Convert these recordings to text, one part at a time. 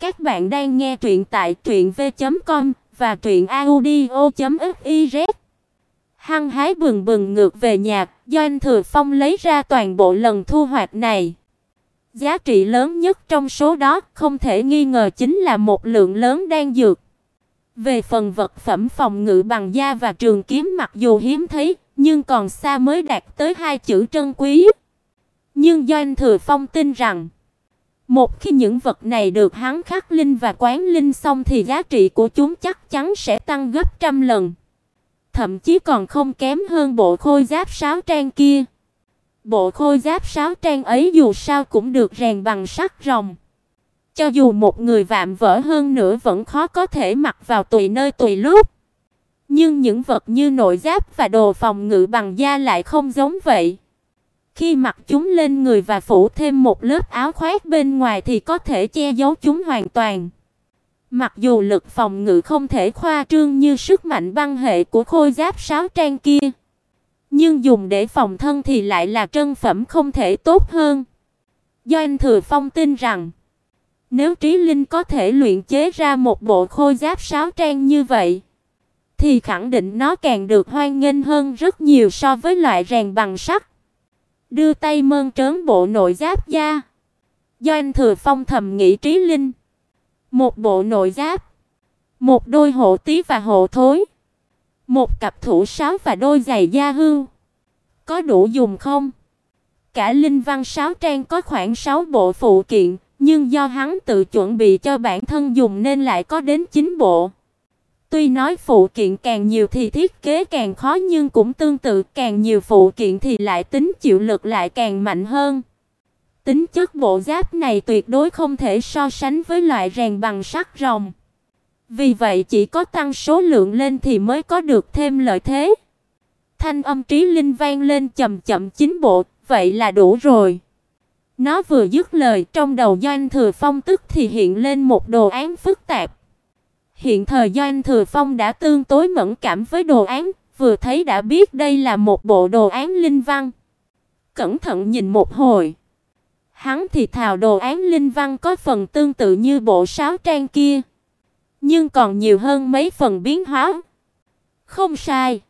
Các bạn đang nghe truyện tại truyệnv.com và truyệnaudio.fiz. Hăng hái bừng bừng ngược về nhà, do anh Thừa Phong lấy ra toàn bộ lần thu hoạch này. Giá trị lớn nhất trong số đó không thể nghi ngờ chính là một lượng lớn đan dược. Về phần vật phẩm phòng ngự bằng da và trường kiếm mặc dù hiếm thấy, nhưng còn xa mới đạt tới hai chữ trân quý. Nhưng Doanh Thừa Phong tin rằng, một khi những vật này được hắn khắc linh và quán linh xong thì giá trị của chúng chắc chắn sẽ tăng gấp trăm lần. Thậm chí còn không kém hơn bộ khôi giáp sáo trang kia. Bộ khôi giáp sáo trang ấy dù sao cũng được rèn bằng sắt rồng. Cho dù một người vạm vỡ hơn nữa vẫn khó có thể mặc vào tùy nơi tùy lúc. Nhưng những vật như nội giáp và đồ phòng ngự bằng da lại không giống vậy. Khi mặc chúng lên người và phủ thêm một lớp áo khoác bên ngoài thì có thể che giấu chúng hoàn toàn. Mặc dù lực phòng ngự không thể khoa trương như sức mạnh băng hệ của khôi giáp sáo trang kia, nhưng dùng để phòng thân thì lại là trân phẩm không thể tốt hơn. Do anh Thừa Phong tin rằng, nếu Trí Linh có thể luyện chế ra một bộ khôi giáp sáo trang như vậy, thì khẳng định nó càng được hoan nghênh hơn rất nhiều so với loại rèn bằng sắt. Đưa tay mơn trớn bộ nội giáp da. Do anh Thừa Phong thầm nghĩ Trí Linh, một bộ nội giáp, một đôi hộ tí và hộ thối, một cặp thủ sáo và đôi giày da hưu, có đủ dùng không? Cả Linh Văn sáo trang có khoảng 6 bộ phụ kiện, nhưng do hắn tự chuẩn bị cho bản thân dùng nên lại có đến 9 bộ. Tuy nói phụ kiện càng nhiều thì thiết kế càng khó nhưng cũng tương tự, càng nhiều phụ kiện thì lại tính chịu lực lại càng mạnh hơn. Tính chất bộ giáp này tuyệt đối không thể so sánh với loại rèn bằng sắt rồng. Vì vậy chỉ có tăng số lượng lên thì mới có được thêm lợi thế. Thanh âm trí linh vang lên chậm chậm chín bộ, vậy là đủ rồi. Nó vừa dứt lời, trong đầu Doanh Thừa Phong tức thì hiện lên một đồ án phức tạp. Hiện thời Doanh Thừa Phong đã tương tối mẫn cảm với đồ án, vừa thấy đã biết đây là một bộ đồ án linh văn. Cẩn thận nhìn một hồi, hắn thì thào đồ án linh văn có phần tương tự như bộ sáo trang kia, nhưng còn nhiều hơn mấy phần biến hóa. Không sai.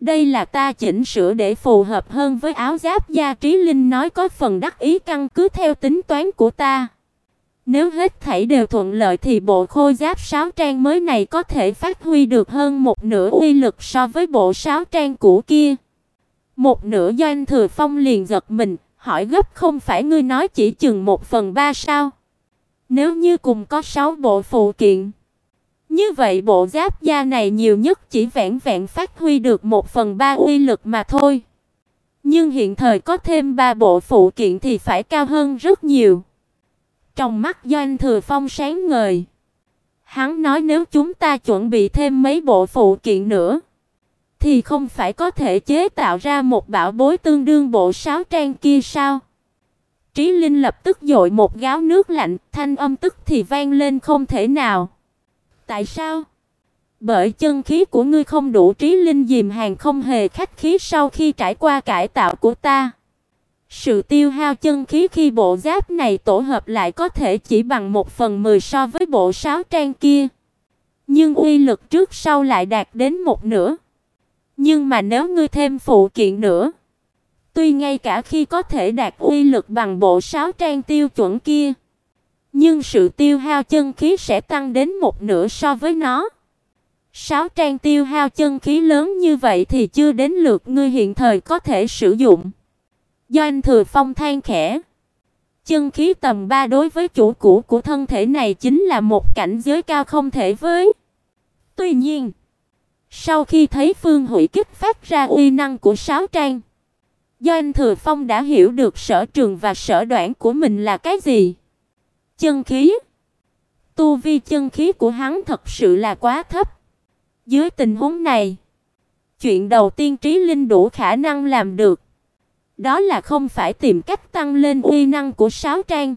Đây là ta chỉnh sửa để phù hợp hơn với áo giáp gia Trí Linh nói có phần đắc ý căn cứ theo tính toán của ta. Nếu hết thảy đều thuận lợi thì bộ khôi giáp sáo trang mới này có thể phát huy được hơn một nửa uy lực so với bộ sáo trang cũ kia. Một nửa Doanh Thừa Phong liền giật mình, hỏi gấp không phải ngươi nói chỉ chừng một phần ba sao? Nếu như cùng có sáu bộ phụ kiện, như vậy bộ giáp da này nhiều nhất chỉ vẹn vẹn phát huy được một phần ba uy lực mà thôi. Nhưng hiện thời có thêm ba bộ phụ kiện thì phải cao hơn rất nhiều. Trong mắt Doanh Thừa Phong sáng ngời. Hắn nói nếu chúng ta chuẩn bị thêm mấy bộ phụ kiện nữa, thì không phải có thể chế tạo ra một bảo bối tương đương bộ sáo trang kia sao? Trí Linh lập tức dội một gáo nước lạnh, thanh âm tức thì vang lên không thể nào. Tại sao? Bởi chân khí của ngươi không đủ Trí Linh dìm hàng không hề khách khí sau khi trải qua cải tạo của ta. Sự tiêu hao chân khí khi bộ giáp này tổ hợp lại có thể chỉ bằng một phần mười so với bộ sáo trang kia. Nhưng uy lực trước sau lại đạt đến một nửa. Nhưng mà nếu ngươi thêm phụ kiện nữa, tuy ngay cả khi có thể đạt uy lực bằng bộ sáo trang tiêu chuẩn kia, nhưng sự tiêu hao chân khí sẽ tăng đến một nửa so với nó. Sáo trang tiêu hao chân khí lớn như vậy thì chưa đến lượt ngươi hiện thời có thể sử dụng. Do anh Thừa Phong than khẽ. Chân khí tầm 3 đối với chủ cũ của thân thể này chính là một cảnh giới cao không thể với. Tuy nhiên, sau khi thấy Phương Hủy kích phát ra uy năng của sáu trang, do anh Thừa Phong đã hiểu được sở trường và sở đoạn của mình là cái gì. Chân khí. Tu vi chân khí của hắn thật sự là quá thấp. Dưới tình huống này, chuyện đầu tiên Trí Linh đủ khả năng làm được đó là không phải tìm cách tăng lên uy năng của sáo trang,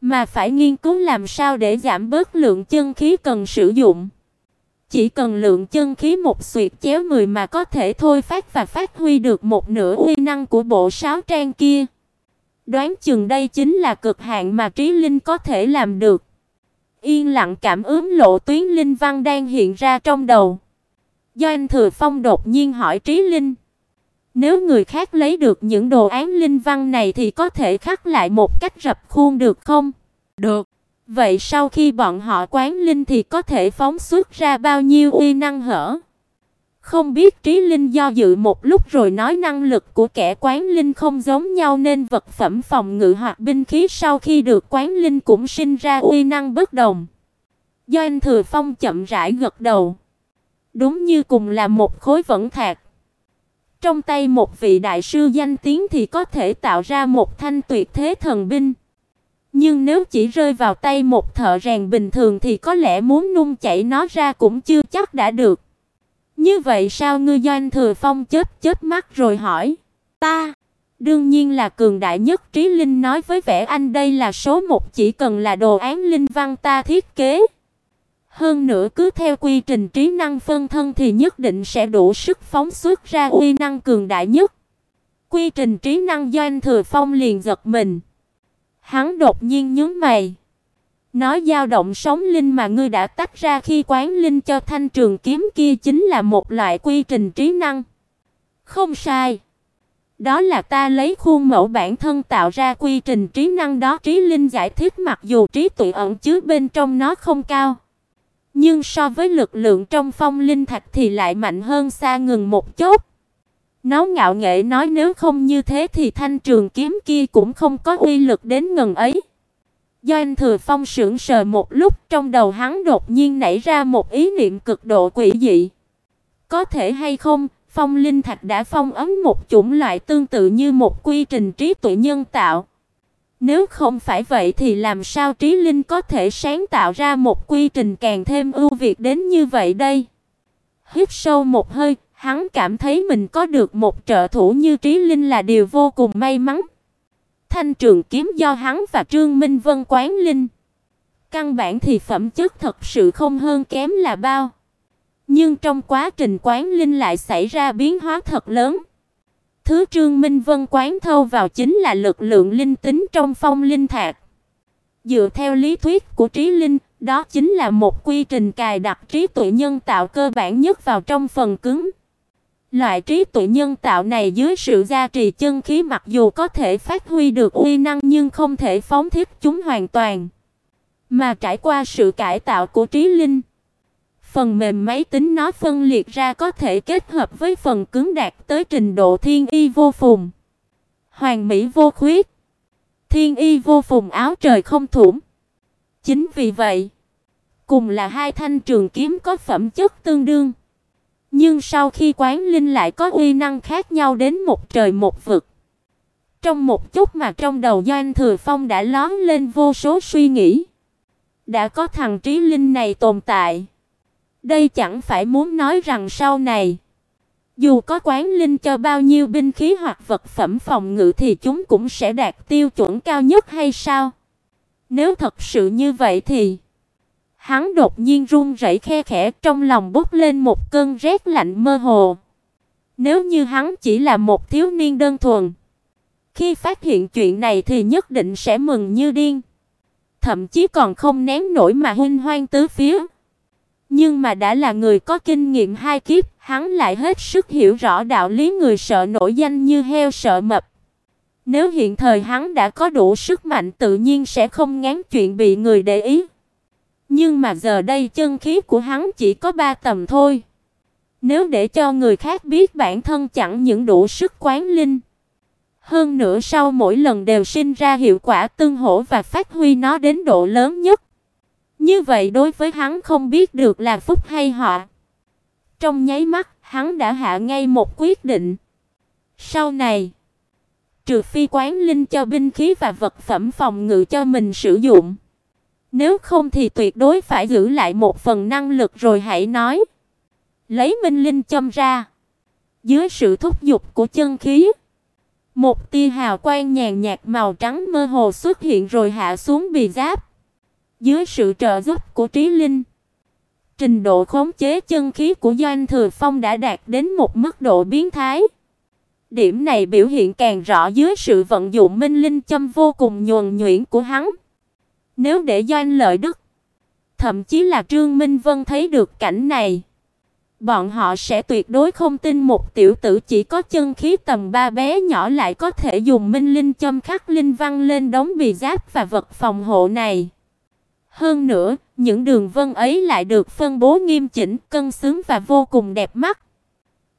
mà phải nghiên cứu làm sao để giảm bớt lượng chân khí cần sử dụng. Chỉ cần lượng chân khí một xuyệt chéo 10 mà có thể thôi phát và phát huy được một nửa uy năng của bộ sáo trang kia. Đoán chừng đây chính là cực hạn mà Trí Linh có thể làm được. Yên lặng cảm ứng lộ tuyến linh văn đang hiện ra trong đầu. do anh Thừa Phong đột nhiên hỏi Trí Linh: "Nếu người khác lấy được những đồ án linh văn này thì có thể khắc lại một cách rập khuôn được không?" "Được." Vậy sau khi bọn họ quán linh thì có thể phóng xuất ra bao nhiêu uy năng hở? Không biết Trí Linh do dự một lúc rồi nói năng lực của kẻ quán linh không giống nhau nên vật phẩm phòng ngự hoặc binh khí sau khi được quán linh cũng sinh ra uy năng bất đồng. Do anh Thừa Phong chậm rãi gật đầu. Đúng như cùng là một khối vẫn thạch. Trong tay một vị đại sư danh tiếng thì có thể tạo ra một thanh tuyệt thế thần binh. Nhưng nếu chỉ rơi vào tay một thợ rèn bình thường thì có lẽ muốn nung chảy nó ra cũng chưa chắc đã được. Như vậy sao ngươi Doanh Thừa Phong chớp chớp mắt rồi hỏi, "Ta, đương nhiên là cường đại nhất." Trí Linh nói với vẻ anh đây là số một chỉ cần là đồ án linh văn ta thiết kế. Hơn nữa cứ theo quy trình trí năng phân thân thì nhất định sẽ đủ sức phóng xuất ra uy năng cường đại nhất. Quy trình trí năng Doanh Thừa Phong liền giật mình. Hắn đột nhiên nhướng mày. Nói dao động sóng linh mà ngươi đã tách ra khi quán linh cho thanh trường kiếm kia chính là một loại quy trình trí năng. Không sai. Đó là ta lấy khuôn mẫu bản thân tạo ra quy trình trí năng đó trí linh giải thích mặc dù trí tuệ ẩn chứa bên trong nó không cao. Nhưng so với lực lượng trong phong linh thạch thì lại mạnh hơn xa ngừng một chút. Nó ngạo nghễ nói nếu không như thế thì thanh trường kiếm kia cũng không có uy lực đến ngần ấy. Do anh Thừa Phong sững sờ một lúc, trong đầu hắn đột nhiên nảy ra một ý niệm cực độ quỷ dị. Có thể hay không, Phong Linh Thạch đã phong ấn một chủng loại tương tự như một quy trình trí tuệ nhân tạo. Nếu không phải vậy thì làm sao trí linh có thể sáng tạo ra một quy trình càng thêm ưu việt đến như vậy đây? Hít sâu một hơi, hắn cảm thấy mình có được một trợ thủ như trí linh là điều vô cùng may mắn thanh trường kiếm do hắn và Trương Minh Vân quán linh. Căn bản thì phẩm chất thật sự không hơn kém là bao. Nhưng trong quá trình quán linh lại xảy ra biến hóa thật lớn. Thứ Trương Minh Vân quán thâu vào chính là lực lượng linh tính trong phong linh thạch. Dựa theo lý thuyết của trí linh, đó chính là một quy trình cài đặt trí tuệ nhân tạo cơ bản nhất vào trong phần cứng. Loại trí tuệ nhân tạo này dưới sự gia trì chân khí mặc dù có thể phát huy được uy năng nhưng không thể phóng thích chúng hoàn toàn, mà trải qua sự cải tạo của trí linh, phần mềm máy tính nó phân liệt ra có thể kết hợp với phần cứng đạt tới trình độ thiên y vô phùng, hoàng mỹ vô khuyết. Thiên y vô phùng áo trời không thủng. Chính vì vậy, cùng là hai thanh trường kiếm có phẩm chất tương đương nhưng sau khi quán linh lại có uy năng khác nhau đến một trời một vực. Trong một chút mà trong đầu Doanh Thừa Phong đã lóe lên vô số suy nghĩ. Đã có thằng trí linh này tồn tại. Đây chẳng phải muốn nói rằng sau này, dù có quán linh cho bao nhiêu binh khí hoặc vật phẩm phòng ngự thì chúng cũng sẽ đạt tiêu chuẩn cao nhất hay sao? Nếu thật sự như vậy thì Hắn đột nhiên run rẩy khe khẽ, trong lòng bốc lên một cơn rét lạnh mơ hồ. Nếu như hắn chỉ là một thiếu niên đơn thuần, khi phát hiện chuyện này thì nhất định sẽ mừng như điên, thậm chí còn không nén nổi mà hân hoang tứ phía. Nhưng mà đã là người có kinh nghiệm hai kiếp, hắn lại hết sức hiểu rõ đạo lý người sợ nổi danh như heo sợ mập. Nếu hiện thời hắn đã có đủ sức mạnh tự nhiên sẽ không ngán chuyện bị người để ý. Nhưng mà giờ đây chân khí của hắn chỉ có ba tầm thôi. Nếu để cho người khác biết bản thân chẳng những đủ sức quán linh, hơn nữa sau mỗi lần đều sinh ra hiệu quả tương hỗ và phát huy nó đến độ lớn nhất. Như vậy đối với hắn không biết được là phúc hay họa. Trong nháy mắt, hắn đã hạ ngay một quyết định. Sau này, trừ phi quán linh cho binh khí và vật phẩm phòng ngự cho mình sử dụng, nếu không thì tuyệt đối phải giữ lại một phần năng lực rồi hãy nói. Lấy minh linh châm ra. Dưới sự thúc giục của chân khí, một tia hào quang nhàn nhạt màu trắng mơ hồ xuất hiện rồi hạ xuống bì giáp. Dưới sự trợ giúp của trí linh, trình độ khống chế chân khí của Doanh Thừa Phong đã đạt đến một mức độ biến thái. Điểm này biểu hiện càng rõ dưới sự vận dụng minh linh châm vô cùng nhuần nhuyễn của hắn. Nếu để Doanh Lợi Đức Thậm chí là Trương Minh Vân thấy được cảnh này, bọn họ sẽ tuyệt đối không tin một tiểu tử chỉ có chân khí tầm ba bé nhỏ lại có thể dùng minh linh châm khắc linh văn lên đống bì giáp và vật phòng hộ này. Hơn nữa, những đường vân ấy lại được phân bố nghiêm chỉnh, cân xứng và vô cùng đẹp mắt.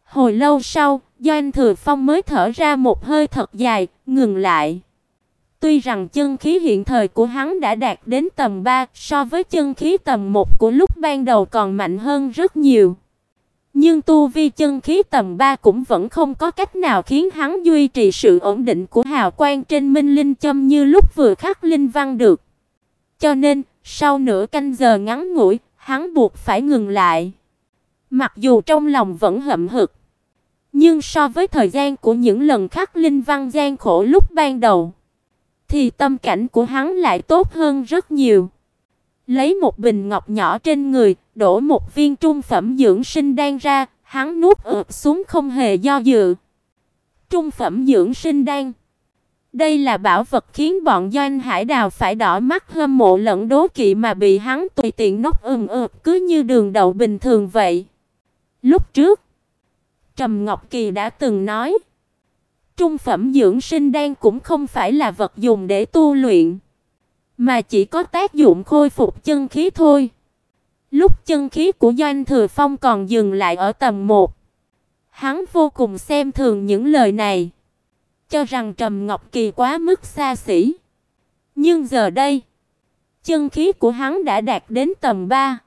Hồi lâu sau, Doanh Thừa Phong mới thở ra một hơi thật dài, ngừng lại. Tuy rằng chân khí hiện thời của hắn đã đạt đến tầm 3, so với chân khí tầm 1 của lúc ban đầu còn mạnh hơn rất nhiều. Nhưng tu vi chân khí tầm 3 cũng vẫn không có cách nào khiến hắn duy trì sự ổn định của hào quang trên minh linh châm như lúc vừa khắc linh văn được. Cho nên, sau nửa canh giờ ngắn ngủi, hắn buộc phải ngừng lại. Mặc dù trong lòng vẫn hậm hực, nhưng so với thời gian của những lần khắc linh văn gian khổ lúc ban đầu, thì tâm cảnh của hắn lại tốt hơn rất nhiều. Lấy một bình ngọc nhỏ trên người, đổ một viên trung phẩm dưỡng sinh đan ra, hắn nuốt ực xuống không hề do dự. Trung phẩm dưỡng sinh đan. Đây là bảo vật khiến bọn Doanh Hải Đào phải đỏ mắt hâm mộ lẫn đố kỵ mà bị hắn tùy tiện nốc ừm ực cứ như đường đậu bình thường vậy. Lúc trước, Trầm Ngọc Kỳ đã từng nói, trung phẩm dưỡng sinh đan cũng không phải là vật dùng để tu luyện, mà chỉ có tác dụng khôi phục chân khí thôi. Lúc chân khí của Doanh Thừa Phong còn dừng lại ở tầm 1, hắn vô cùng xem thường những lời này, cho rằng Trầm Ngọc Kỳ quá mức xa xỉ. Nhưng giờ đây, chân khí của hắn đã đạt đến tầm 3,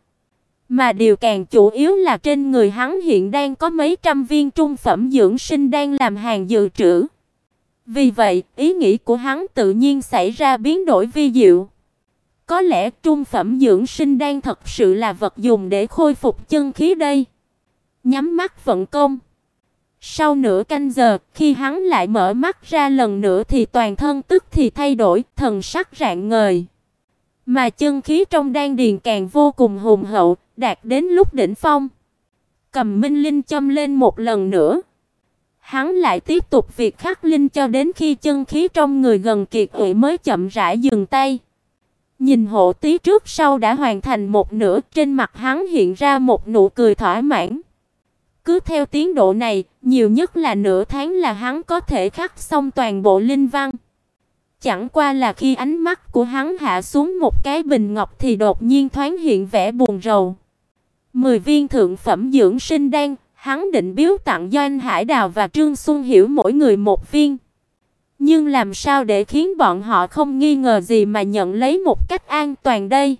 mà điều càng chủ yếu là trên người hắn hiện đang có mấy trăm viên trung phẩm dưỡng sinh đang làm hàng dự trữ. Vì vậy, ý nghĩ của hắn tự nhiên xảy ra biến đổi vi diệu. Có lẽ trung phẩm dưỡng sinh đang thật sự là vật dùng để khôi phục chân khí đây. Nhắm mắt vận công. Sau nửa canh giờ, khi hắn lại mở mắt ra lần nữa thì toàn thân tức thì thay đổi, thần sắc rạng ngời. Mà chân khí trong đan điền càng vô cùng hùng hậu, đạt đến lúc đỉnh phong. Cầm Minh Linh châm lên một lần nữa. Hắn lại tiếp tục việc khắc linh cho đến khi chân khí trong người gần kiệt quệ mới chậm rãi dừng tay. Nhìn hộ tí trước sau đã hoàn thành một nửa, trên mặt hắn hiện ra một nụ cười thỏa mãn. Cứ theo tiến độ này, nhiều nhất là nửa tháng là hắn có thể khắc xong toàn bộ linh văn. Chẳng qua là khi ánh mắt của hắn hạ xuống một cái bình ngọc thì đột nhiên thoáng hiện vẻ buồn rầu. Mười viên thượng phẩm dưỡng sinh đan, hắn định biếu tặng Doanh Hải Đào và Trương Xuân Hiểu mỗi người một viên. Nhưng làm sao để khiến bọn họ không nghi ngờ gì mà nhận lấy một cách an toàn đây?